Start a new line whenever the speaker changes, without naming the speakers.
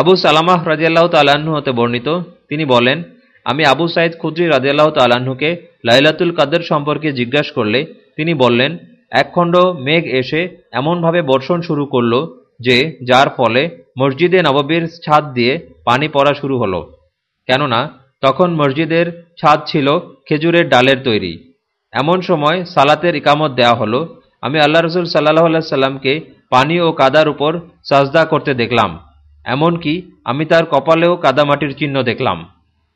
আবু সালামাহ রাজিয়াল্লাহ তাল্লাহ্ন হতে বর্ণিত। তিনি বলেন, আমি আবু সাইদ খুদ্রি রাজিয়াল্লাহ তাল্লাহ্নকে লাইলাতুল কাদের সম্পর্কে জিজ্ঞাসা করলে তিনি বললেন, একখণ্ড মেঘ এসে এমনভাবে বর্ষণ শুরু করল যে, যার ফলে মসজিদে নববীর ছাদ দিয়ে পানি পড়া শুরু হলো। কেননা, তখন মসজিদের ছাদ ছিল খেজুরের ডালের তৈরি। এমন সময় সালাতের ইকামত দেয়া হলো। আমি আল্লাহ রসুল সাল্লাহ আল্লাহ সাল্লামকে পানি ও কাদার উপর সাজদা করতে দেখলাম। এমনকি আমি তার কপালেও কাদামাটির চিহ্ন দেখলাম।